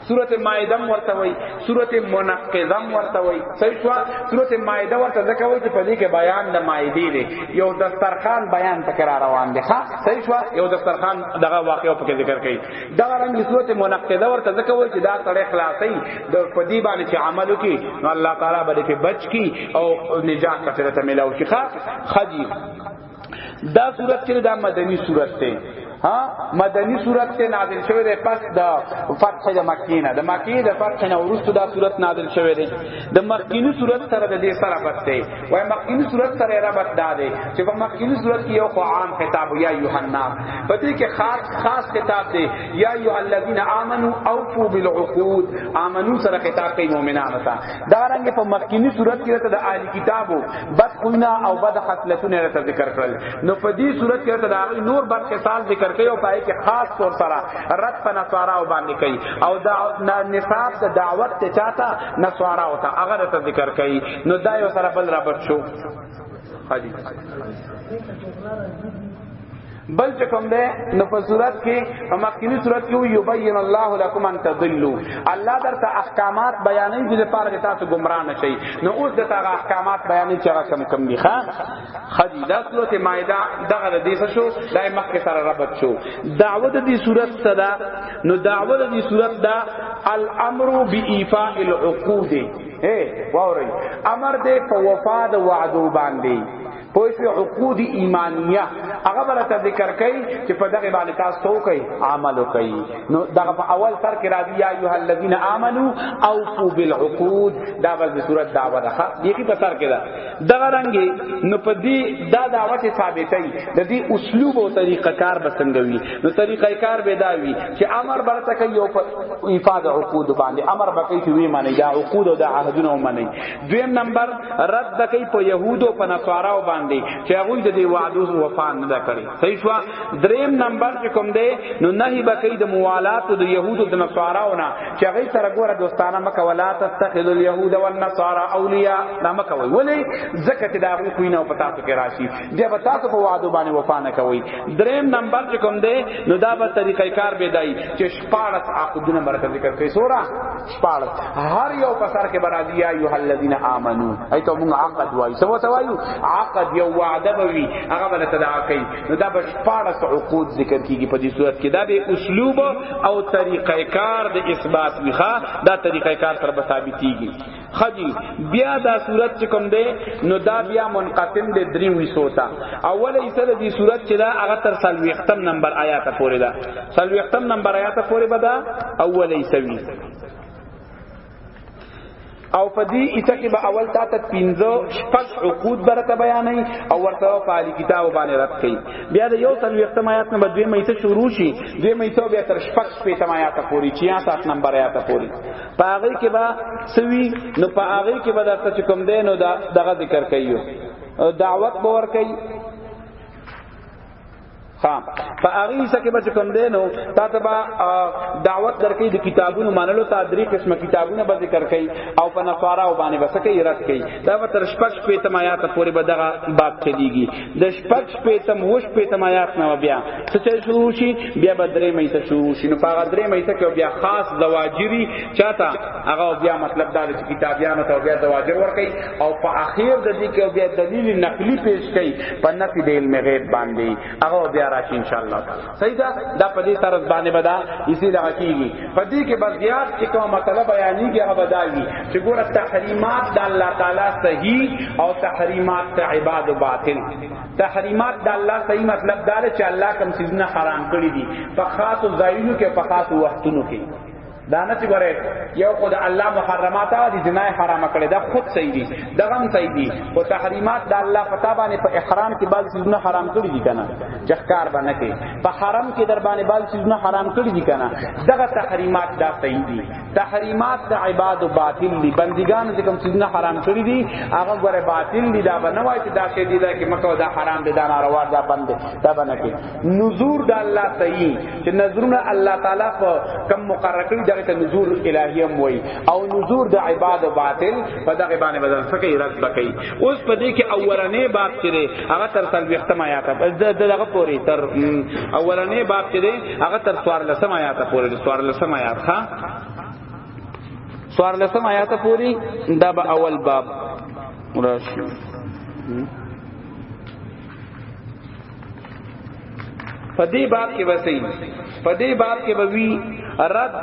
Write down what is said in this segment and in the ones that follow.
سورته مائده ورته وای سورته منقذه ورته وای صحیح شو سورته مائده ورته ځکه وای چې په دې کې بیان د مائده دی یو دسترخوان بیان تکرار روان دی ها صحیح شو یو دسترخوان دغه واقعو په ذکر کړي دا رنګ سورته منقذه ورته ځکه وای چې دا سره خلاصي د پدی باندې چې عمل وکي نو الله تعالی به دې بچ کی او نجات کثرت ملاو شي ها خجی دا صورت کې دا مدني صورت ته ها مدنی صورت ته نازل شوی دی پس د فتح د مکینه د مکینه د فتح نه ورسته دا صورت نازل شوی دی د مکینی صورت سره د دې سره بس دی وای مکینی صورت سره را بس دی چې په مکینی صورت کې یو خو عام خطاب یا یوحنا په دې کې خاص خاص خطاب دی یا ایه الذین آمنو اوفوا بالعقود آمنو سره خطاب کوي مؤمنانو ته دا رنګ په مخکینی صورت کې ته د اهل کتابو بد خوینا او بد خصلتونه ته ذکر کړل نو په دې صورت کې ته د نور بد خصال ذکر کوي او پای کې خاص طور سره رد په نصارا او باندې کوي او دا نصاب د دعوت ته چاته نصارا او ته هغه ته ذکر کوي نو دا یو سره بل رابط شو حدیث بل چې کوم ده نو په صورت کې په مخکینی صورت کې یبین الله لكم ان تضلوا الله درته احکامات بیانې چې د پاره تاسو گمراه نه شي نو اوس د تاغه احکامات بیانې چې هغه کم کم دي ښا خدي د صورت مائده دغه د دې شو دای مخکې سره ربط شو دعوت دې صورت صدا نو دعوت دې صورت دا الامر بایفاء العقود اے واوري امر دې په وفا د وعدو باندې پوه شو عقود ایمانیه هغه ولته ذکر کوي چې په دغه باندې تاسو تو کوي عمل کوي نو دغه په اول سر کې راځي یا ایه الذین آمنو اوفو بالعقود دا بل د صورت دعوه ده یخي په سر کې ده دغه رنګي نو په دې دا دعوه چې ثابتې د دې اسلوب او طریقه کار به څنګه وي نو طریقه کار به دا وي چې امر برته کوي او په افاده عقود باندې امر به کوي چې وی معنی دا عقود او دا عهدونه ومني دویم نمبر رد د کوي په يهودو په نصاراو باندې چې هغه د دې وعدو وفا نه کړی صحیح شو دریم نمبر چې کوم دی نو نهي بکې د موالات د يهودو د نصاراو نه چې هغه سره ګوره دوستانه مکه ولا تتخذ اليهود والنصارى اولیاء دا مکه وي ولی زکه چې دا غوي کوینه په تاسو کې راشي بیا به تاسو په وعدو باندې وفا نه کوي دریم نمبر چې کوم دی نو دا به طریقې کار به دای چې شپارس عقدونه مرکز ذکر کوي سورا شپارس هر یو په سر کې برازي یا ایه الذین آمنو ایته موږ عقد وایو سو ته وایو عقد یو وعده بوي هغه بل تدا کوي نو دا به شپارس عقود ذکر کیږي په دې صورت کې دا به اسلوب او طریقه کار د اثبات میخه دا طریقه کار تر ثابتيږي خدي بیا دا صورت چې کوم دی نو دا بیا منقسم دی درې وسوتا اوله ایسه د دې صورت چې دا هغه تر سلوي ختم نمبر آیات پورې ده سلوختم نمبر آیات پورې بدا اولې سوي او په دې ایته کې به اول تا ته 15 شپږ عقود برته بیانې او ورته په علی کتاب باندې رات کړي بیا د یو تل وخت ما آیات نمبر 2 مې ته شروع شي 2 مې ته بیا تر شپږ په تم آیات پوری 66 نمبر آیات پوری په هغه کې به سوي نو په هغه کې به درته کوم دین او دغه ذکر کوي دعوت باور کوي ها په هغه حصہ کې بچ کوم دینو تا ته با دعوت درکې د کتابونو منلو ته درې قسمه کتابونه به ذکر کړي او په نصارا او باندې بس کې رد کړي دا به تر شپږ شپې تم آیات پورې به دغه باب چلیږي د شپږ شپې تم وش پې تم آیات نه بیا څه چې شروع شي بیا به درې مې ته شروع شي نو په هغه درې مې ته کې بیا خاص دواجری چاته هغه بیا مطلب دا چې کتابیانو ته بیا دواجر ورکړي او په اخیر د دې کې بیا دلیل نقلی پیش کړي په نفي د علم غیب باندې هغه بیا راشي ان شاء الله تعالی صحیح ده دا په دې طرز باندې بدا اسی دا کیږي په دې کې بس زیات چې کوم مطلب بیانېږي هغه بدایي چې ګوره تحریمات د الله تعالی صحیح او تحریمات ته عباد باطل تحریمات د الله صحیح مطلب دا چې الله کوم سيزونه حرام کړی دي په خاصو ځایونو کې په خاصو وختونو کې دا نه چې ګوره یو خو د الله محرمات او د جنای حرام کړي دا خود صحیح دي دا غم صحیح دي او تحریمات د الله پتا باندې په احرام کې بعض چیزونه حرام کړی دي کنه چې ښکار باندې کې په حرام کې در باندې بعض چیزونه حرام کړی دي کنه دغه تحریمات دا صحیح دي تحریمات د عباد او باطل دي بندگان چې کوم چیزونه حرام کړی دي هغه ګوره باطل دي دا بنوای چې دا شی دي دا کې مکو دا حرام دي دا ناروا دا بند دا بنه کې نذور د الله تعالی چې نذرونه الله تعالی په کم مقرر کړی دغه ته نذور الهی هم وای او نذور د عباد باطل په دغه باندې بدل سکی رد بکی اوس په دې کې اولنې باب چې هغه تر تل وختم آیات دغه پوری تر اولنې باب چې هغه تر سوار لسم آیات پوری سوار لسم آیات ها سوار لسم آیات پوری دا به اول باب راشي په دې باب کې وسې په دې باب کې به وی رد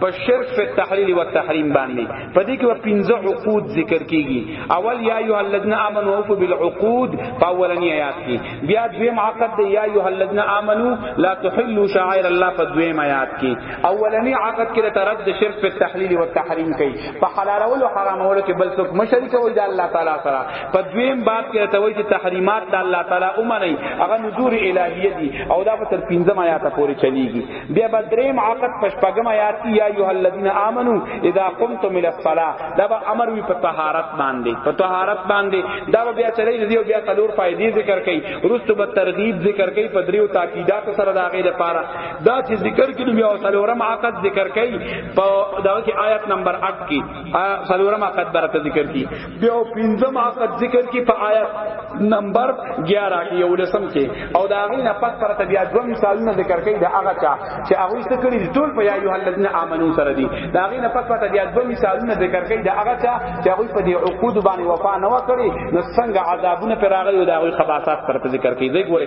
په شرک په تحلیل او تحریم باندې په دې کې په پنځه عقود ذکر کیږي اول یا ایه الذین آمنوا اوفوا بالعقود په اولنی آیات کې بیا دویم عقد دی یا ایه الذین آمنوا لا تحلوا شعائر الله په دویم آیات کې اولنی عقد کې ترد شرک په تحلیل او تحریم کوي په حلالولو حرامولو کې بل څوک مشرک وي د الله تعالی سره په دویم باب کې ته وایي چې تحریمات د الله تعالی اومني هغه نذور الهیه دي او دا په تر پنځم آیات پورې چلیږي بیا به دریم عقد په شپږم آیات کې یا ایه الذین آمنو اذا قمتم الى الصلاه دا به امر وي په طهارت باندې په طهارت باندې دا به بیا چلی دی بیا څلور فائدې ذکر کړي رستو به ترغیب ذکر کړي په دریو تاکیدات سره دا غي لپاره دا چې ذکر کړي بیا څلورم عقد ذکر کړي په دغه کې آیت نمبر 8 کې سلورم عقد برته ذکر کی بیا پنځم عقد ذکر کی په آیت نمبر 11 کې یو لسم کې او دا غي نه پس پرته بیا دوه مثالونه ذکر کړي دا هغه چا چې هغه څه کړی ټول په یایو الذین آمنو سره دي دا غي نه پس پرته بیا دوه مثالونه ذکر کړي دا هغه چا چې هغه په دې عقود باندې وفا نه وکړي نو څنګه عذابونه پر هغه یو دا غي خباثات پرته ذکر کړي دی ګوره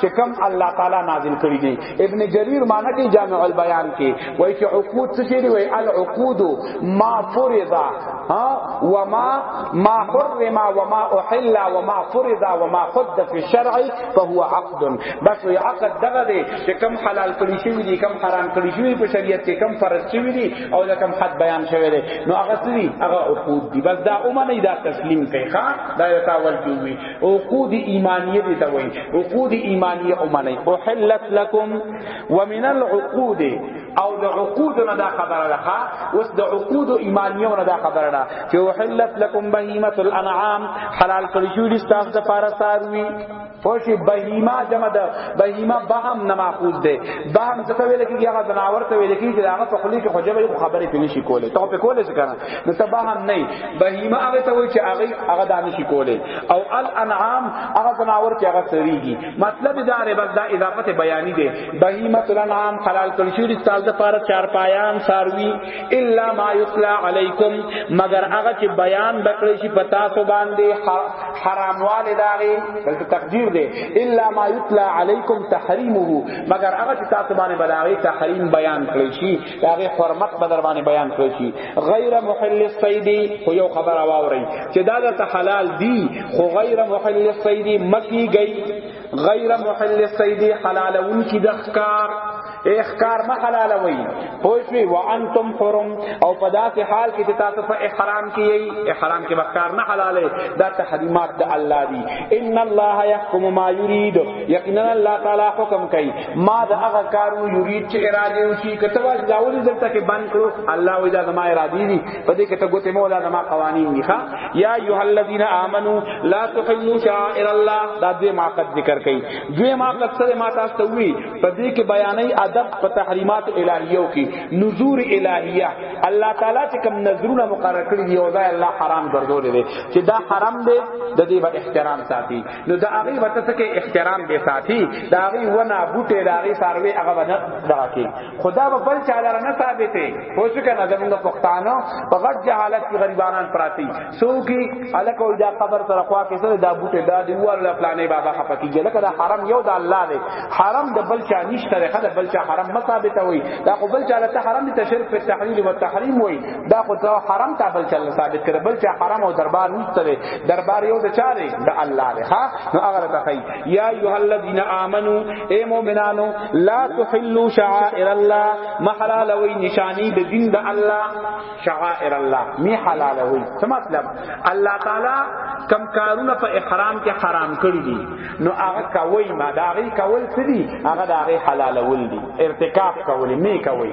چې کم الله تعالی نازل کړی دی ابن جریر معنی کوي جامع البیان کې وای چې عقود څه شي وای العقود ما فرض ها وما ما حرم وما احل وما فرض وما قد في الشرع فهو عقد بس وی عقد دغه دی چې کم حلال کړی شي دي کم حرام کړی شي په شریعت کې کم فرض شي دي او دا کم حد بیان شوی دی نو هغه څه دي هغه عقود دي بس دا اومنه دا تسلیم کوي ښا دا یو تاول کیږي عقود ایمانیه دي ته وایي عقود ایمانیه او معنی او حلت لكم ومن العقود او د عقود نه دا خبره ده اوس د عقود ایمانیه نه دا خبره ده چې او حلت لكم بهیمه الانعام حلال کړی شو دي تاسو د پاره ساروي فوشی بهیما جمع ده بهیما بهم نه ماخوذ ده بهم څه ویل کیږي هغه جناور ته ویل کیږي چې هغه په خلی کې خجبه خبره پینې شي کوله ته په کوله څه کنه نو تبا هم نه بهیمه هغه ته وای چې هغه هغه دانه شي کوله او الانعام هغه زناور چې هغه سریږي مطلب دا ری بس دا اضافه بیانی دی بهیمه الانعام حلال کړی شو د تاسو لپاره چار پایان ساروی الا ما یطلع علیکم مگر هغه چې بیان بکړی شي پتا سو باندې حراموال داغي بلکې تقدیر دی الا ما یطلع علیکم تحریمه مگر هغه چې تاسو باندې بلاغي تحریم بیان کړی شي داغه حرمت به در باندې بیان کړی شي غیر محل الصید خو یو خبر واوري چې دا د حلال دی خو غیر محل الصید مکی گئی غیر محل الصید حلالون کی د ښکار اخکار ما حلال وی پوښوی وانتم حرم او په داسې حال کې چې تاسو په احرام کې یی احرام کې بکار نه حلاله دا تحریمات د الله دی ان الله يحكم ما يريد یقینا الله تعالی حکم کوي ما دا هغه کارو یرید چې اراده وشي کته واز داولی دلته کې بند کړو الله وی دا زما اراده دي په دې کې ته ګوتې مولا زما قوانین دي ښا یا ایه الذین آمنو لا تحلوا شعائر الله دا دې ما قد ذکر کړي دې ما قد سره ما تاسو ته وی په دې کې بیانې ادب په تحریمات الہیو کې نذور الہیه الله تعالی چې کوم نذرونه مقرر کړی دی او دا الله حرام ګرځولې دي چې دا حرام دی د دې به احترام ساتي نو دا هغه وته څه کې احترام به ساتي دا هغه ونه بوټي دا هغه ساروي هغه باندې دا کې خدا به بل چا لره نه ثابتې هو څه کنه زمونږ پښتانه په غټ جهالت کې غریبانان پراتی سو کې الکه او دا قبر سره خوا کې سره دا بوټي دا دی ولا پلانې بابا خپکی جله کړه حرام یو د الله دی حرام د بل چا نشته رخه د بل چا حرام ما ثابت وي دا خو بل چا له حرام دي تشریف په تحلیل او تحریم وي دا خو حرام ته بل چا ثابت کړ بل چا حرام او دربار نشته دربار یو د چاره د الله دی ها نو هغه ته کوي یا ایه الذین آمنو اے مؤمنانو لا تحلوا شعائر الله محلال وی نشانی د دین د الله شعائر الله می حلال وی څه مطلب الله تعالی کم کارونه په احرام کې حرام کړی دي نو هغه کوي ما دا غي کول څه دي هغه دا غي حلال ول دي ارتکاب کوي می کوي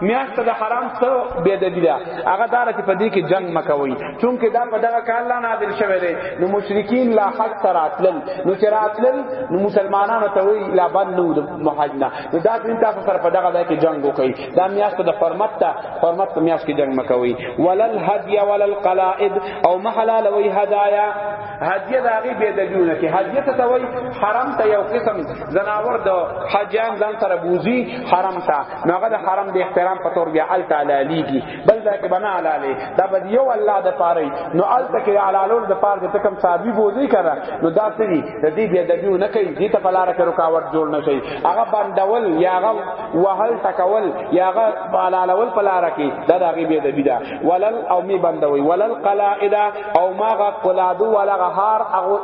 میاشت د حرام څو بے دبی ده هغه دار چې په دې کې جنگ مکوي چونکه دا په دغه کال لا نازل شوی دی نو مشرکین لا حق تراتلل نو چې راتلل نو مسلمانانو ته وی لا بند نو محجنا نو دا دین تاسو سره په دغه ځای کې جنگ وکړي دا میاشت د حرمت ته حرمت په میاشت کې جنگ مکوي ولل هدی ولل قلائد او محلال وی هدايا هدیه دا غي بے دبیونه کې هدیه ته وی حرام ته یو قسم زناور د حجام ځان سره بوزي حرام ته نو هغه د حرم د احترام په تور بیا ال تعالی لیږي بل دا کې بنا علاله دا به یو الله د پاره نو ال تک علالو د پاره د تکم صاحبي بوزي کرا نو دا سری د دې بیا د بیو نه کوي دې ته پلار کې رکاوټ جوړ نه شي هغه باندول یا هغه وهل تکول یا هغه علالول پلار کې دا د غیبه د بیا ولل او می بندوي ولل قلائد او ما غ قلادو ولا غهار او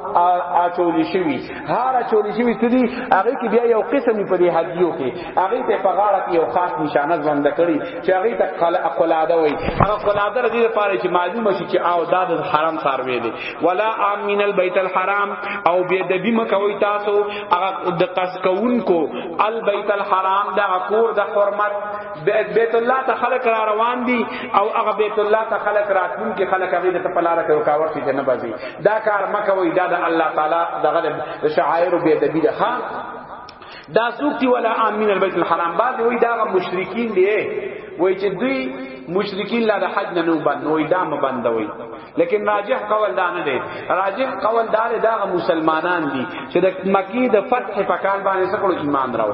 اچول شوی هارا چولی شوی سدی هغه کې بیا یو قسم په دې هدیو کې هغه ته په غاړه کې یو خاص نشانه ځوند کړی چې هغه ته قلاده وای هغه قلاده لري لپاره چې معلومه شي چې او دا د حرام ساروي دی ولا امین البیت الحرام او بیا د بیمه کوي تاسو هغه د قص کوونکو البیت الحرام دا کور د حرمت بیت الله ته خلق را روان دي او هغه بیت الله ته خلق راتلون کې خلق هغه ته پلاره کوي کاوه چې نه بازي دا کار مکه وي دا د الله تعالی دغه شعائر او بیت دی ها دا سوکتی ولا امین البیت الحرام بعد وی دا مشرکین دی وای چې دوی مشرکین لا د حج نه نو باندې وای دا مبندوي لیکن راجح قول دا نه دی راجح قول دا دی دا مسلمانان دي چې د مکی د فتح په کال باندې سکړو ایمان راو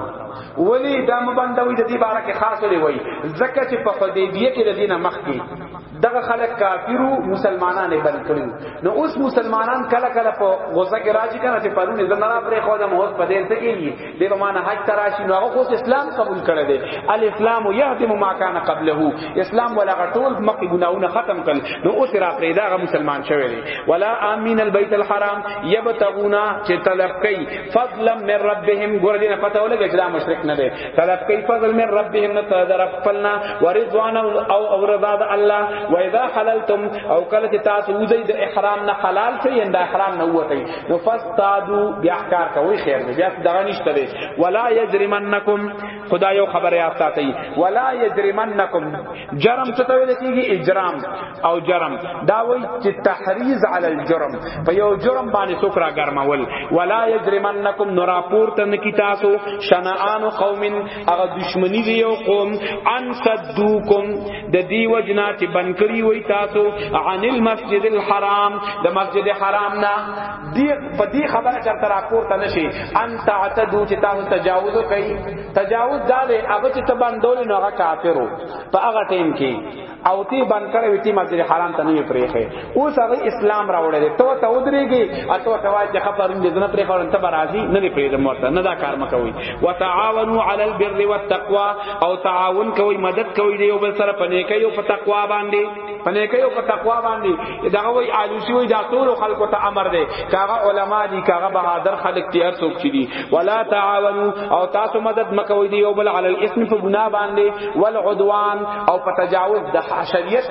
ولی دا مبندوی د دې باره کې خاص لري وای زکه چې په حدیبیه کې د دینه مخ کې دغه خلک کافرو مسلمانان بند کړو نو اوس مسلمانان کله کله په غوسه کې راځي کنه چې پرونه زنه را پرې خو د موت په دې ته کې دی به معنا حج تراشی نو هغه اوس اسلام قبول کړی دی الاسلام یهدم ما کان قبله اسلام ولا غټول مخ ګناونه ختم کړي نو اوس را پرې دا مسلمان شوی دی ولا امین البیت الحرام یبتغونا چې طلب کوي فضلا من ربهم ګور دینه پته ولګی چې دا مشرک نه دی طلب کوي فضل من ربهم نه تدر خپلنا ورضوان او او رضا د الله و اذا حللتم او کله چې تاسو وځي د احرام نه حلال شئ اند احرام نه وته نو فاستادو بیا کار کوي خیر دی بیا دغه نشته دی ولا یجرمنکم خدا یو خبر یاد ساتي ولا یجرمنکم جرم څه ته ویل کیږي اجرام او جرم دا وایي چې تحریز علی الجرم په یو جرم باندې څوک را ګرمول ولا یجرمنکم نورا پورته نه کی تاسو شنآن قوم هغه دشمنی دی یو قوم ان صدوکم د دی وجنا چې بنکری وای تاسو عن المسجد الحرام د مسجد حرام نه دی په دی خبره چرته راپور ته نشي ان تعتدو چې تاسو تجاوز کوي تجاوز دا دی هغه چې ته باندول نه هغه کافرو په هغه ټیم کې او تی بنکره وتی مسجد حرام ته نه پریخه اوس هغه اسلام راوړل دي ته ته ودرېږي اته ته وای چې خبرون دې نه پرې خورن ته برازي نه دې پرې مرته نه دا کار مکوي وتعاونوا على البر والتقوى او تعاون کوي مدد کوي دی یو بل سره پنه کوي او په تقوا باندې پنه کوي او په تقوا باندې دا وای آلوسی وای دا ټول خلکو ته امر دی کاغه علما دي کاغه بهادر خلک تیار څوک چي دي ولا تعاونوا او تاسو مدد مکوي دی یو بل على الاسم په ګناه باندې والعدوان او په تجاوز د شریعت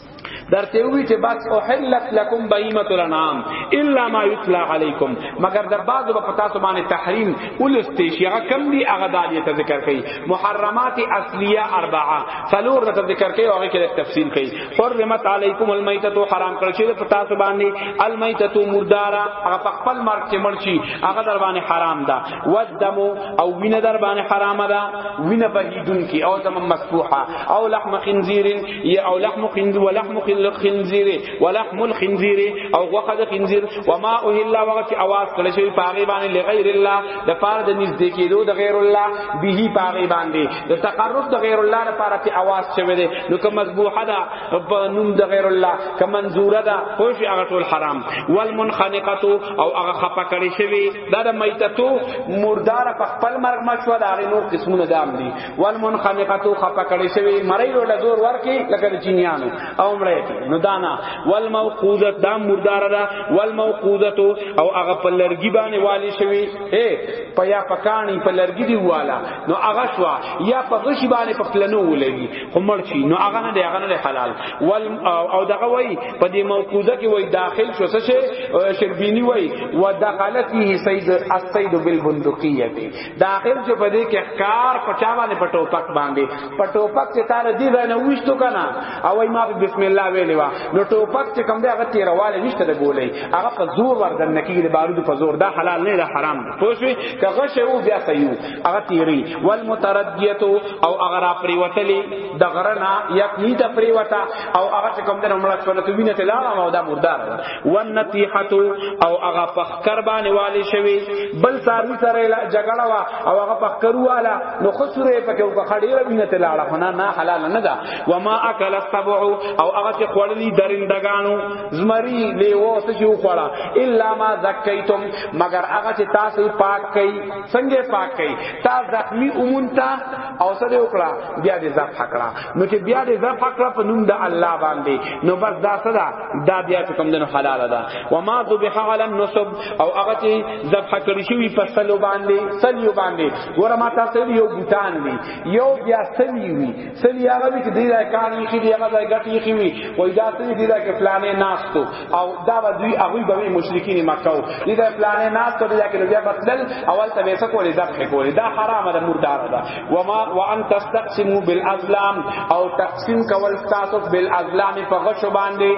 در ته وی چې بس احلت لكم بهیمه الانعام الا ما یتلا علیکم مگر د بعض په پتا سو باندې تحریم ولستی شي هغه کم دی هغه دالیه ته ذکر کړي محرمات اصلیه اربعه فلور ته ذکر کړي هغه کې تفصیل کړي حرمت علیکم المیتۃ حرام کړی شي په تاسو باندې المیتۃ مردارا هغه په خپل مرګ کې مړ شي هغه در باندې حرام ده ودم او وینه در باندې حرام ده وینه بهیدون کی او دم مسفوحه او لحم خنزیر یا او لحم خنزیر ولحم خنزیر ولحم الخنزیر او غوخه د خنزیر و ما اوهلا وقت اواز کړی شوی پاغي باندې لغیر الله د پاره د نږدې کېدو د غیر الله به پاغي باندې د تقرب د غیر الله لپاره چې اواز شوی دی نو کوم مذبوحه ده په نوم د غیر الله کوم منزوره ده خو شي هغه ټول حرام والمنخنقه او هغه خپه کړی شوی دا د میتتو مردار په خپل مرګ مشوه دا غي نور قسمونه دام دي والمنخنقه خفه کړي شوی مړی له زور ورکی لکه چینیانو او مړی نو دانا والموقوذه دا مردار ده والموقوذه او هغه په لرګي باندې والی شوی اے په یا پکانی په لرګي دی والا نو هغه شوا یا په غشي باندې په پلنو ولګي خو مړ شي نو هغه نه دی هغه نه حلال وال او دغه وای په دې موقوذه کې وای داخل شو څه شربینی وای ودخلت فيه سید السید بالبندقیه داخل چې په دې کې کار پچا باندې پټو پک باندې پټو پک چې تار دې ځای نه وښتو کنه او ای ما بسم الله ویلې وا نو ټو پک چې کوم دې هغه تیرواله نشته د ګولې هغه په زور وردن نکیږي د بارود په زور دا حلال نه دا حرام دی پوه شئ که غشه او بیا سيو هغه تیری والمتردیه او هغه را پریوتلې د غرنا یک نی ته پریوتا او هغه چې کوم دې مړه شول ته وینې ته لاړه او دا مردار ونتیحه او هغه کربان والی شوی بل ساری سره جګړه وا او هغه پخکرو والا نو خسره پکې او خړې ربینه ته لاړه خنا نه حلال نه ده و ما اکل السبع او هغه چې خړلې درندگانو زمری لیو څه چې وخړه الا ما زکیتم مگر هغه چې تاسو پاک کړي څنګه پاک کړي تا زخمی اومونتا او سره وکړه بیا دې زف حکړه نو چې بیا دې زف حکړه په نوم د الله باندې نو بس دا صدا دا بیا چې کوم دنو حلال ده و ما ذبح علی النصب او هغه چې ذبح کړی شوی په سلو باندې سلیو باندې ګوره ما تاسو یو بوتان دی یو بیا سلی وی سلی هغه چې دی دا کان یې دی هغه ځای غټ یې وی و دا سلی دی دا کې فلانه ناستو او دا به دوی هغه به مشرکین مکه او دی دا فلانه ناستو دی کې بیا بدل اول ته به څه کولې ذبح کولې دا حرام ده مردار ده و ما وان تستقسموا بالازلام او تقسیم کول تاسو بل ازلام په غشو باندې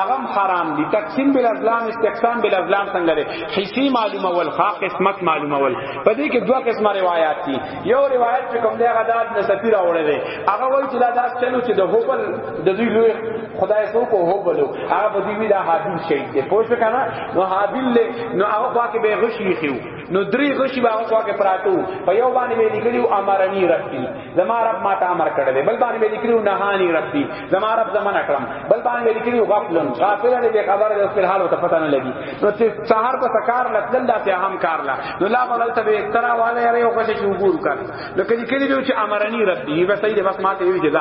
اغم حرام دي تقسیم بل ازلام استقسام بل ازلام څنګه لري حصي معلومه ول خا قسمت معلومه ول په دې کې دوه قسمه روایت دي یو روایت چې کوم دی هغه داد نه سفیر اورل دي هغه وایي چې دا داس چلو چې د هوبل د دوی لوی خدای سو کو هوبل هغه په دې وی دا حابیل شهید دی پوه شو کنه نو حابیل له نو هغه پاکه به غشي خيو نو درې غشي به هغه پاکه پراتو په یو باندې ویل کېږي امرنی رکھتی زما رب ما ته امر کړی دی بل باندې ویل کړو نهانی ربي زما رب زما نه کړم بل باندې ویل کړو غفلن غافل دی به خبر دی خپل حال ته پته نه لګي نو چې سحر په سکار لتل دا ته هم کار لا نو لا بل ته به اکترا والے یې یو خوښه چې وګور کړ نو کله کړي دی چې امرنی ربي به صحیح دی بس ما ته ویل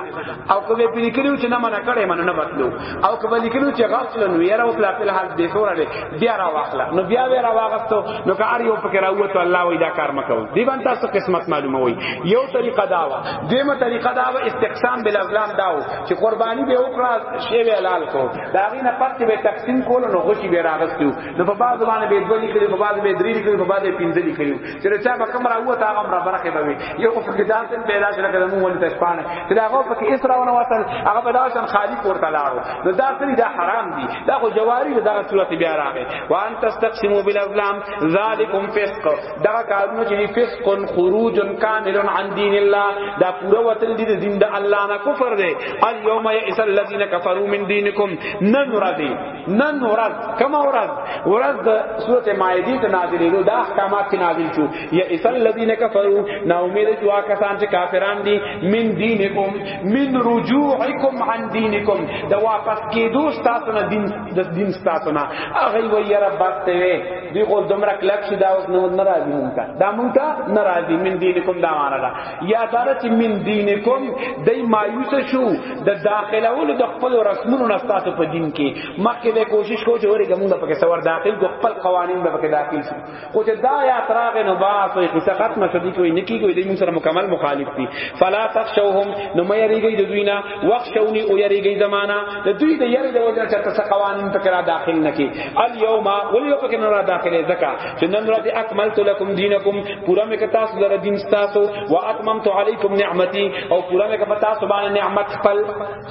او کله پیل کړو چې نه منع کړي منه نه بتلو او کبه لیکلو چې غفلا نو یره او پلا په حال دې سور دی بیا را واخلا نو بیا بیا را واغستو نو که ار یو پکې راوته الله وای دا کار مکو دی باندې تاسو قسمت معلومه وای یو طریقه دا وا دیمه طریقه دا وا استقسام بل ازلام داو چې قربانی به وکړه شی به حلال کو دا غي نه پاتې به تقسیم کول نو غوشي به راغستو نو په بعض باندې به دوه لیکلي په بعض به درې لیکلي په بعض به پنځه لیکلي چې چا به کوم راووت هغه هم را برخه به وي یو خو پکې داسې پیدا شي لکه زموږ ولې تشپانه چې دا هغه پکې اسرا ونه وصل هغه به داسې خالی پورته لاړو نو دا سری دا حرام دي دا خو جواری دا صورت بیا راغی وان تستقسموا بالازلام ذالکم فسق دا کارونه چې فسق خروج کامل عن دین الله دا پوره وتل دي د دین د الله نه کفر دی الیوم یئس الذین کفروا من دینکم نن را دي نن ورځ کوم ورځ ورځ د سورته مائده ته نازلې دو دا احکامات چې نازل شو یا اسل الذين كفروا نا امید جو کسان چې کافران دي من دینکم من رجوعکم عن دینکم دا واپس کېدو تاسو نه دین د دین تاسو نه هغه وی یا رب ته وی دی خو دمر کلک شي دا اوس نه ناراضي مونږه دا مونږه ناراضي من دینکم دا معنا ده یا داره چې من دینکم دای مایوس شو د داخلولو د خپل رسمونو نه تاسو په دین کې مخکې به کوشش کو چې ورګه موږ پکې سور داخل کو خپل قوانین به پکې داخل شو خو چې دا یا تراغ نو باس وي قصه ختمه شو دي کوئی نکی کوئی د موږ سره مکمل مخالف دي فلا تخشوهم نو مې یریږي د دوی نه وخشونی او یریږي زمانہ د دوی د یری د وجه چې تاسو قوانین پکې را داخل نکي الیوم ولې پکې نه را داخله زکا چې نن ورځ اکملت لکم دینکم پورا مې کتا سو در دین تاسو و اتممت علیکم نعمتي او پورا مې کتا تاسو باندې نعمت خپل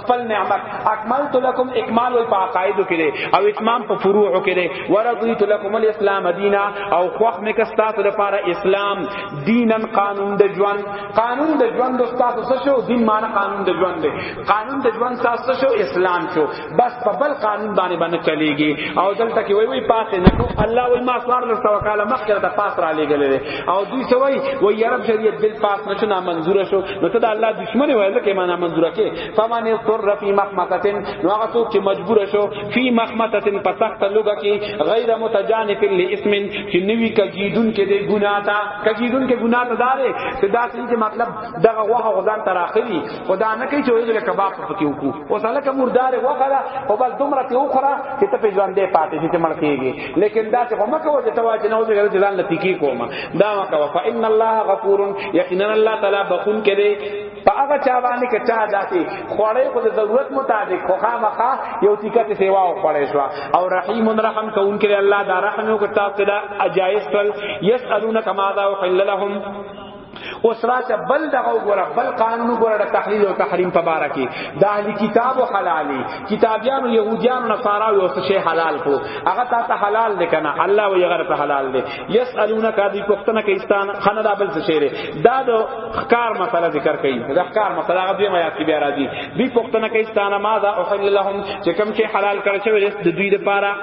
خپل نعمت اکملت لكم اکمال او عقاید کړي او اتمام په فروع کړي ورضیت لكم الاسلام دینا او خوخ مې کتا تاسو لپاره اسلام دینن قانون د ژوند قانون د ژوند تاسو څه شو دین معنی قانون د ژوند دی قانون د ژوند تاسو شو اسلام شو بس په بل قانون باندې باندې چلیږي او دلته کې وای وای پاس نه نو الله وای ما سوار لسته وکاله مخکره د پاس را لګل او دوی سوای وای یرب شریعت بل پاس نشو نه منظور شو نو ته د الله دشمن وای لکه ما نه منظور کې فمن اضطر فی مخمصه نو هغه څوک چې مجبور شو فی مخمصه په سخت لوګه کې غیر متجانف لاسم چې نوی کجیدون کې د ګناه تا کجیدون کې ګناه نه دارې ته دا څه مطلب دغه وه غزان تر اخلي خدا نه کوي چې ویل له کباب پکې وکړو او ساله کوم مردار وغلا او بس دومره ته وخره چې ته په ژوند دې پاتې چې مړ کېږي لیکن دا څه هم کوو چې توا چې نو دې غره ځان لتی کی کوم دا ما کوو فإن الله غفور یقینا الله تعالی بخون کړي په هغه چا باندې کې چا داسي خوړې خو د ضرورت مطابق خو خامخا یو ټیکټ سیوا او خوړې شو او رحیم رحم کون کې الله دا رحم یو کتاب ته دا اجایز کل یسالون کما ذا وحل لهم اوس راشه بل دغه وګوره بل قانون وګوره د تحلیل او تحریم په باره کې د اهلی کتاب او حلالي کتابیانو يهوديان نصارا او څه شی حلال کو هغه تا ته حلال دي کنه الله او یغره ته حلال دي يسالونک ادي پختنه کیستان خنه دا بل څه شی دا د خکار مسله ذکر کوي د خکار مسله هغه دی آیات کې بیا راځي دی پختنه کیستان ما دا او لهم چې کوم شی حلال کړی شوی د دوی لپاره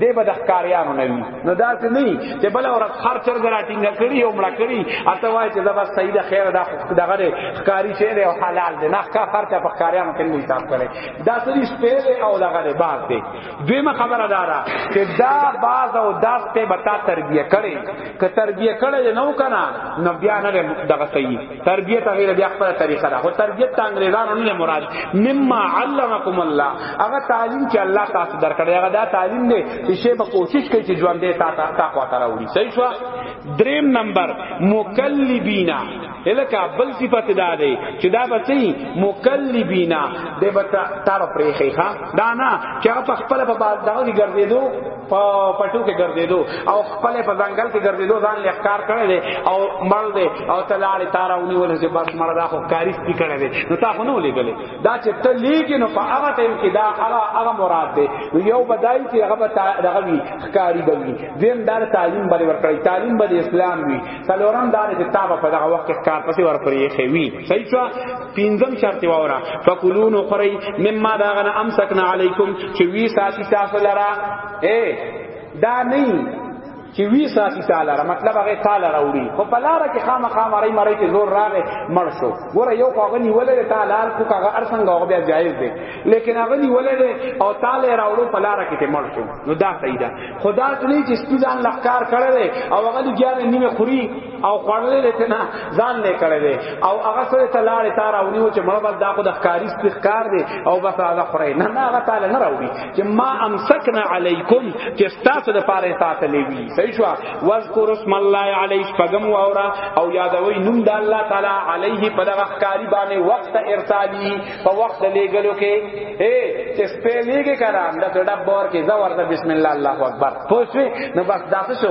دی به د ښکاریانو نه وي نو دا څه نه چې بل ورځ خر چر درا ټینګه کړی او مړه کړی اته وای چې زما سیده خیر دا دغه ښکاری شه دی او حلال دی نه ښکا خر ته په ښکاریانو کې نه حساب کړي دا سری سپیره او دغه دی باز دی دویمه خبره دارا چې دا باز او داس ته بتا تربیه کړي که تربیه کړي نو کنه نو بیا نه دغه صحیح تربیت هغه بیا خپل طریقه ده خو تربیت ته انګریزانو نه مراد مما علمکم الله هغه تعلیم چې الله تاسو درکړی هغه دا تعلیم دی چې شی به کوشش کوي چې ژوند دې تا تا تا خواته راوړي صحیح شو دریم نمبر مکلبینا الکه بل صفت دا دی چې دا بچي مکلبینا دې به تر پرې ښه دا نه چې هغه خپل په باندې دغه ګرځېدو په پټو کې ګرځېدو او خپل په ځنګل کې ګرځېدو ځان له ښکار کړي دي او مړ دي او تلاړي تاراوني ولې چې بس مړ دا خو کاریس دي کړي دي نو تا خو نه ولېګلې دا چې ته لېګې نو په هغه ټیم کې دا هغه هغه مراد دی یو بدای چې هغه به دغه وی ښکاری به وی دیم دا تعلیم باندې ورکړي تعلیم به اسلام وی څلورم دا چې تا په دغه وخت ښکار پسې ورپرې خوي صحیح شو پینځم شرط واورا فکلون خری مما داغنا امسکنا علیکم چې وی ساتي تاسو لرا اے دا نه چې وی ساتي تعالی را مطلب هغه تعالی راوړي خو په لار کې خامخا مړی مړی کې زور راغې مړ شو ګوره یو خو غنی ولې تعالی کو هغه ارسنګ هغه بیا جایز دی لیکن هغه نی ولې او تعالی راوړو په لار کې ته مړ شو نو دا صحیح ده خدا ته نه چې سپیدان لخکار کړل او هغه ګیان نیمه خوري او خړلې لته نه ځان نه کړې دي او هغه سره تلاړې تار او نیو چې مړبل دا خو د ښکاری استخکار دي او بس هغه خړې نه نه هغه تعالی نه راوړي چې ما امسکنا علیکم چې تاسو د پاره تاسو لوي صحیح شو واذکر اسم الله علیه پغم واورا او یادوي نوم د الله تعالی علیه په دغه ښکاری باندې وخت ارسالی په وخت لګلو کې اے چې سپېلېږي کرام د ډب بور کې زور د بسم الله الله اکبر پوښوي نو بس داسې شو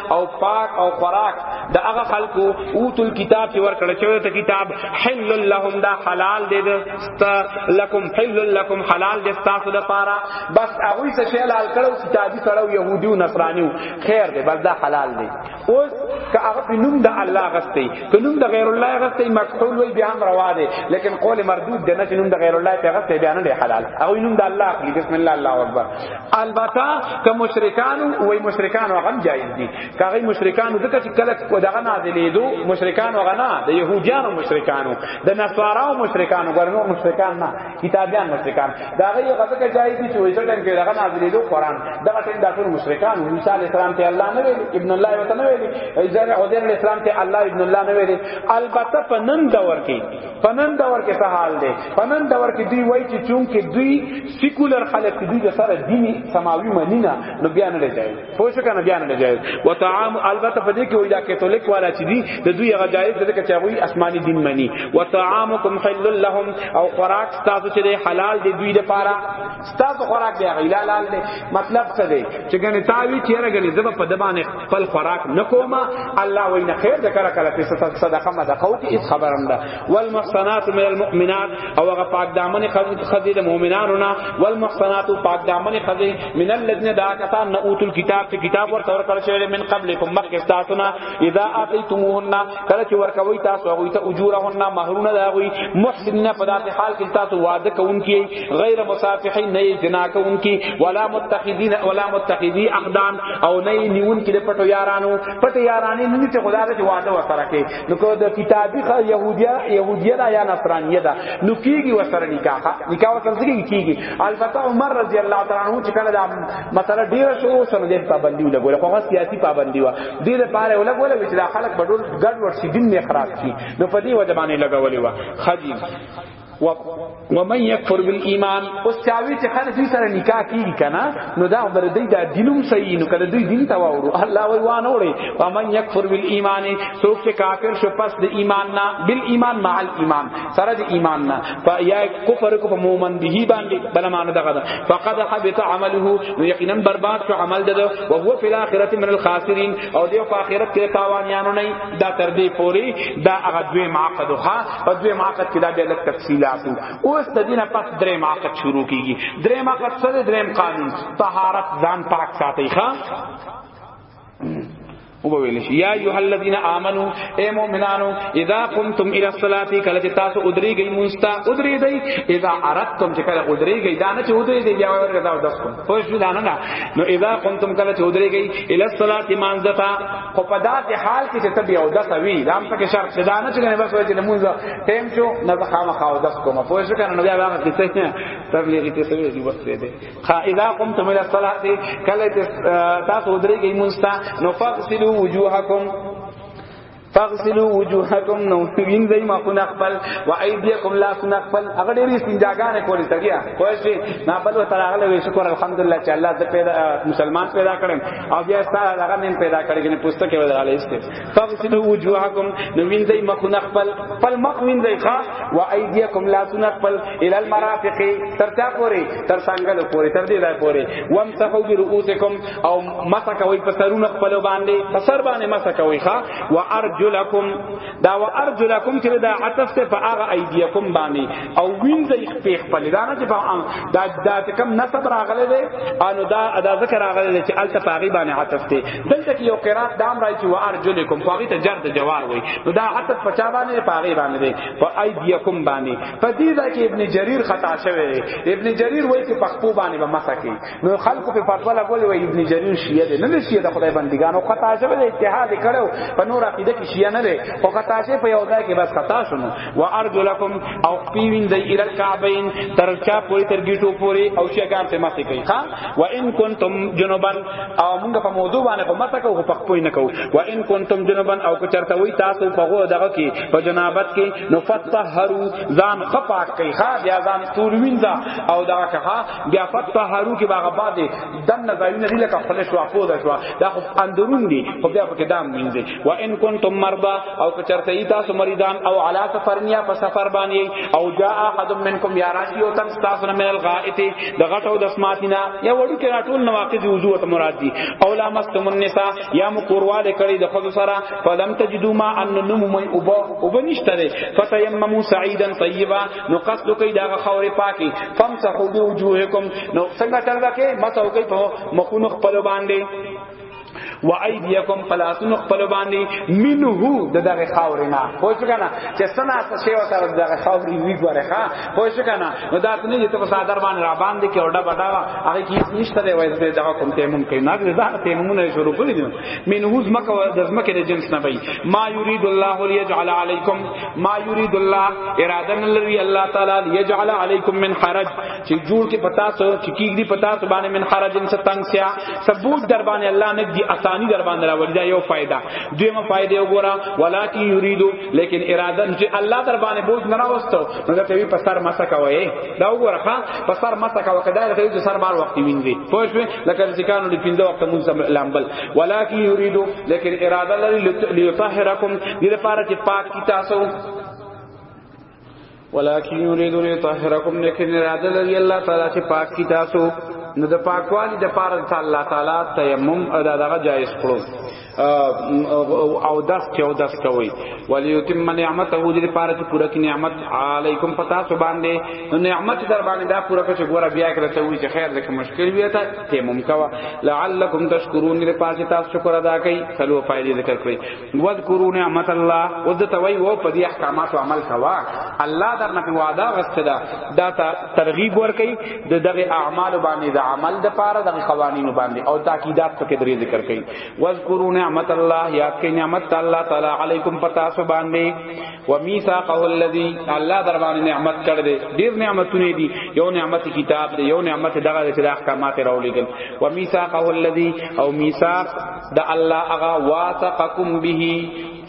او پاک او خوراک د هغه خلکو اوتل کتاب چې ورکړل شوی ته کتاب حل لهم دا حلال دی است لکم حل لکم حلال دی تاسو د پاره بس هغه څه شی حلال کړو کتابي کړو يهودي او نصراني خیر دی بس دا حلال دی اوس که هغه په نوم د الله غستې که نوم د غیر الله غستې مقبول وي بیا هم روا دی لیکن قول مردود دی نه چې نوم د غیر الله په غستې بیا نه حلال هغه نوم د الله اخلي بسم الله الله اکبر البته که مشرکانو وای مشرکانو هغه جایز دي کاغه مشرکانو ځکه چې کله کو دغه نازلې دو مشرکانو هغه نه د يهوديانو مشرکانو د نصاراو مشرکانو ګرنو مشرکان نه کتابيان مشرکان داغه یو غزه کې جایز دي چې وای څنګه کې دغه نازلې دو قران دغه ټیم د ټول مشرکان موسی عليه السلام ته الله نه ویل ابن الله وته نه ویل عزير عزير عليه السلام ته الله ابن الله نه ویل البته په نن دور کې پنن دور کې څه حال دی پنن دور کې دوی وایي چې چون کې دوی سیکولر خلک دوی د سره دیني سماوي منینه نو بیا نه جایز خو شو کنه بیا نه جایز وتعام البته په دې کې وایي دا کاتولیک والا چې دي د دوی هغه جایز ده چې هغه آسماني دین مني وتعامکم حل لهم او خوراک تاسو چې حلال دی دوی لپاره تاسو خوراک دی غیلا لال دی مطلب څه دی چې ګنې تا وی چې را ګنې زب په دبانې خپل خوراک نکوما الله وینا خیر د کړه کړه په ست صدقه ما دقو کې اس خبرم ده والمحصنات من المؤمنات او هغه پاک دامن خزې د مؤمنانو نه والمحصنات پاک دامن خزې من الذين دا کسان نه اوتل کتاب چې کتاب ورته ورکړ شوی من قبلکم مکه تاسو نه اذا اتیتموهن کله چې ورکوي تاسو هغه ته اجورهن مہرونه دا وي محسنین په داسې حال کې تاسو وعده کوونکی غیر مصافحین نه جنا کوونکی ولا متخذین ولا متخذی اقدام او نه نیون کې پټو یارانو پټو یارانې نه چې خدا دې وعده وسره کې نو کو د کتابی خ يهودیا يهودیا دا یا نصرانیه دا نو کیږي وسره نکاح نکاح وسره کیږي البته عمر رضی الله تعالی عنہ چې کله دا مسله ډیره شو سره دې پابندی ولګول خو سیاسي پابندی و دې لپاره ولګول چې دا خلک بډول ګډ ورشي دین نه خراب شي نو په دې وجه باندې لګولې و خدي و ومن یکفر بالایمان اوس چاوی چې خلک دې سره نکاح کیږي کنه نو دا بر دې دا دینوم صحیح نو کله دې دین ته وورو الله وی وانه وړي ومن یکفر بالایمان څوک چې کافر شو پس د ایمان نه بالایمان مع الایمان سره د ایمان نه یا کفر کو په مومن به باندې بل معنی دغه ده فقد حبط عمله یقینا برباد شو عمل ده او هو فی الاخرته من الخاسرین او دی په اخرت کې تاوانیانو نه دا تر دې پوری دا هغه دوی معقد ها په دوی معقد کې دا به لک تفصیلات اوس د دینه پس درې معقد شروع کیږي درې معقد سره درې قانون طهارت ځان پاک ساتي ښا وبویل شي یا ایه الذین آمنو اے مؤمنانو اذا قمتم الى الصلاه کله چې تاسو ادری گئی مستا ادری دی اذا اردتم چې کله ادری گئی دا نه چې ادری دی بیا ورته دا داس کوم خو شو دا نه نو اذا قمتم کله چې ادری گئی الى الصلاه مانځتا خو په داسې حال کې چې تبي او داس وی دا هم پکې شرط چې دا نه چې نه بس وای چې مونږ ټیم شو نه خامخا او داس کوم خو شو کنه نو بیا هغه کیسه تبلیغی ته سوي دی وخت دی اذا قمتم الى الصلاه کله تاسو درېږئ مونږ ته نو فاغسلوا وجوهکم فاغسلوا وجوهکم نو وینځئ مخونه خپل و ایدیکم لاسونه خپل هغه ډېرې استنجاګانې کولې تګیا خو شي نه بل وته راغله وی شکر الحمدلله چې الله دې پیدا مسلمان پیدا کړم او بیا ستاره هغه نن پیدا کړی چې پوسټ کې ودرالې فغسلوا وجوهکم نو وینځي مخونه خپل خپل مخ وینځي ښا و ایدیکم لاسونه خپل ال المرافق تر چا پوري تر څنګه پوري تر دې ځای پوري وامسحوا برؤسکم او مسح کوي په سرونه خپل باندې په سر باندې مسح کوي ښا و ارجلکم دا و ارجلکم چې دا عطف ته په هغه ایدیکم باندې او وینځي خپې خپل دا نه چې دا دا کوم نسب راغله ده انو دا ادا ذکر راغله ده چې الته پاغي باندې عطف ته دلته کې یو قرات دام راځي چې وارجلکم پاغي ته جرد جوار وي نو دا عطف پچا باندې پاغي باندې ده فایدیکم باندې پدې دا کې ابن جریر خطا شوی ابن جریر وایي چې پخپو باندې به مسکی نو خلکو په فتوا لګولې وای ابن جریر شیعه دی نه شیعه د خدای بندگانو خطا چې ول اتحاد کړو په نور عقیده کې شیعه نه دی او خطا چې په یو ځای کې بس خطا شونه و ارجلکم او پیوین د ال الکعبین تر چا پوری تر گیټو پوری او شیګار ته مخې کوي ها و ان کنتم جنوبن او موږ په موضوع باندې په مته کو په خپوی نه کو و ان کنتم جنوبن او کو چرته وای تاسو په غو دغه کې په جنابت کې نو فتطهروا ځان خپاک کوي ها بیا ځان تولوینځه او دغه ها بیا فتح هارو کې باغ آباد دن نزایونه دی لکه خپل شو اپو ده شو دا خو اندرون دی خو بیا په کدام مینځي و ان کنتم مرضى او که چرته ای تاسو مریضان او علا سفرنیا په سفر باندې او جاء احد منکم یا راشی او تک تاسو من الغائط د غټو د سماتینا یا وړو کې ټول نواقض وضو ته مراد دی او لا مستم النساء یا مقورواله کړي د خود سره فلم تجدوا ما ان نمو او بنشتره فتیمموا سعیدا طیبا نو قصد کوي دا خورې پاکي فمسحوا بوجوهکم نو څنګه تل راکې مسو کوي په مخونو خپل باندې و ایدیکم فلاسن خپل باندې منه د دغه خاورینا پوه شو کنه چې سنا څه شی وته دغه خاوري وی ګوره ښا پوه شو کنه نو دا ته نه ته صادر باندې را باندې کې اورډا بډا هغه کې نشته دی وای ته دغه کوم تیمم کوي نه دا تیمم نه شروع کړی منه زمکه د زمکه د جنس نه وای ما یرید الله لیجعل علیکم ما یرید الله اراده نه لري الله تعالی یجعل علیکم من حرج چې جوړ کې پتا سو چې کیږي پتا سو باندې من حرج ان ستنګ سیا ثبوت در باندې الله نه دی اسانی در باندې راوړي دا یو فائدہ دیمه فائدې وګوره ولاکی یرید لیکن اراده چې الله در باندې بوج نه راوستو نو دا ته په سر مسا کوي دا وګوره ها په سر مسا کوي کدا ته چې سر بار وخت وینځي پوه شو لکه ځکانو دی پینځه وخت مونږ لامبل ولكن يريد لكن اراده لري ليطهركم دي لپاره چې پاک کی تاسو ولكن يريد ليطهركم لكن اراده لري الله تعالی چې پاک کی تاسو نو د پاکوالی د پاره ته الله تعالی تیمم او دغه جایز کړو او داس چې او داس کوي وليتم نعمته دې پاره چې پوره کی نعمت علیکم پتا سو باندې نعمت در باندې دا پوره کې ګوره بیا کړته وي چې خیر دې مشکل وي ته تیمم کوا لعلکم تشکرون دې پاج تاسو شکر ادا کړئ سلو فائدې ذکر کړئ وذکروا نعمت الله او د توي وو په دې احکامات عمل کوا الله در نه وعده غستدا دا ترغیب ور کوي د دغه اعمال باندې د عمل د پاره د قوانینو باندې او تاکیدات پکې درې ذکر کړئ وذکروا نعمت الله یاد کړئ نعمت الله تعالی علیکم پتا سو باندې و میثاقه الذی الله در باندې نعمت کړ دې ډیر نعمتونه دي یو نعمت کتاب دی یو نعمت دغه چې د احکامات راولېګل و میثاقه الذی او میثاق د الله هغه واثقکم به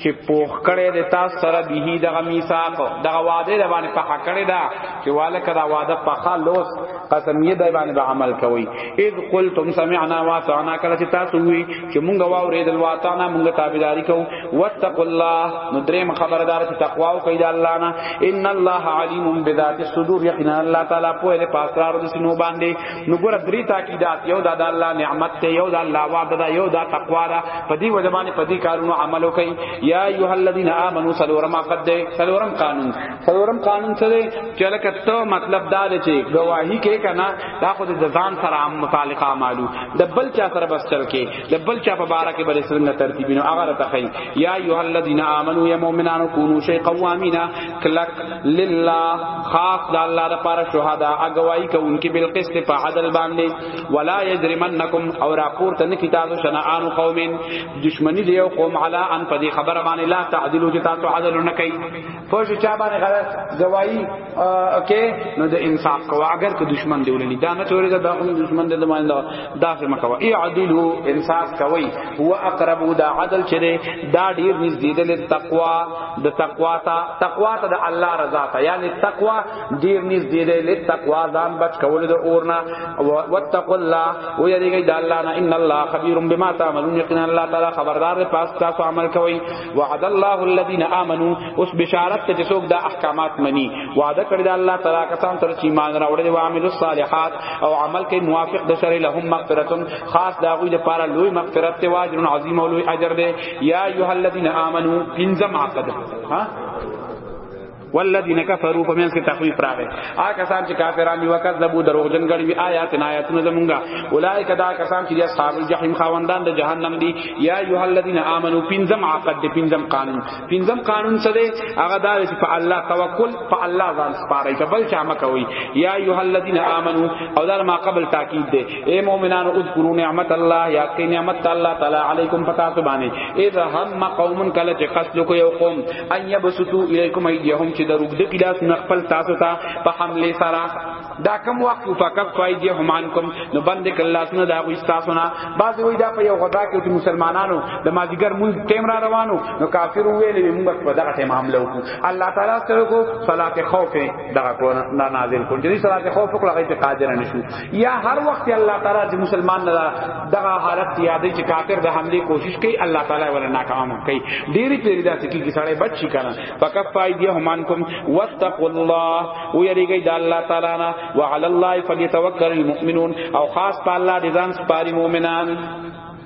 چې پوخ کړي د تاسو سره به دغه میثاق دغه وعده د باندې پخا کړي دا چې والک دا وعده پخا لوس قسمیه د باندې عمل کوي اذ قلتم سمعنا واسعنا کله چې تاسو وی چې مونږ واورېدل واتانا مونږ تابعداري کو واتقوا الله نو دریم خبردار چې تقوا او کید الله نه ان الله علیم بذات الصدور یقینا الله تعالی په دې پاسرار د سينو باندې نو ګور درې تاکیدات یو د الله نعمت ته یو د الله وعده ده یو د تقوا ده په دې وجه باندې په دې کارونو عمل وکړي یا ایه الذین آمنو سلورم عقد ده سلورم قانون سلورم قانون څه ده چې لکه ته مطلب دا دی چې گواہی کې کنا دا خو د ځان سره هم متعلقه مالو د بل چا سره بس چل کې د بل چا په بار کې بل څنګه ترتیبینو هغه راته خي یا ایه الذین آمنو یا مؤمنانو کونو شی قوامینا کلک لله خاص د الله لپاره شهدا اگواہی کوونکی بل قسط په عدل باندې ولا یجرمنکم او راپور ته نکی تاسو شنعان قومین دشمنی دی یو قوم علا ان په دې خبره باندې لا تعدلوا چې تاسو عدل نه کوي پوه شو چا باندې غلط گواہی کې نو د انصاف کوه اگر که دشمن دی ولني دا نه چوري دا هم دشمن دی زمانه دا داسې مکوه ای عدل انصاف کوي هو اقرب دا عدل چې دا ډیر نږدې دی له تقوا د تقوا ته تقوا ته د الله رضا ته یعنی تقوا ډیر نږدې دی له تقوا ځان بچ کول د اورنا واتقوا الله او یریږي د الله نه ان الله خبير بما تعملون یقینا الله تعالی خبردار پاس تاسو عمل کوي وعد الله الذين امنوا اوس بشارت ته څوک دا احکامات مني وعده کړی دا الله تعالی کسان تر چې ایمان راوړي او عامل الصالحات او عمل کوي موافق د شرع لهم مغفرت خاص دا غوي د پاره لوی مغفرت ته واجر عظیم او لوی اجر دی یا ایها الذين امنوا پنځم عقد ها والذین کفروا پمنس کې تخویف راغی آ کسان چې کافران یو کذبو دروغجن غړي وی آیات نه آیاتونه زمونږه اولایک دا کسان چې اصحاب الجحیم خواندان د جهنم دی یا ایه الذین آمنو پنځم عقد پنځم قانون پنځم قانون څه دی هغه دا چې په الله توکل په الله ځان سپارئ ته بل چا مکوئ یا ایه الذین آمنو او دا ما قبل تاکید دی اے مومنانو اذکروا نعمت الله یا کی نعمت الله تعالی علیکم پتا سبانی اذا هم قوم کله چې قتل کو یو قوم ان یبسطو الیکم ایدیهم چې دروګ د کلاس نخپل تاسو ته په حمله سره دا کم وخت فقط فایدی همانکم نو بند کلا سن دا وی تاسو نه بعض وی دا په یو غدا کې چې مسلمانانو د مازیګر مونږ ټیم را روانو نو کافر ویلې موږ په دغه ټیم حمله وکړو الله تعالی سره کو صلات خوف دغه کو نازل کړ چې صلات خوف کړه هغه قادر نشو یا هر وخت الله تعالی چې مسلمان نه دغه حالت یادې چې کافر د حمله کوشش کوي الله تعالی ولا ناکام کوي ډېری پیری دا چې کی سړی بچ شي کنه فکفای دی همان کوم واتقوا الله او یریږي د الله تعالی نه وعلى الله فليتوکل المؤمنون او خاص په الله دې ځان سپاري مؤمنان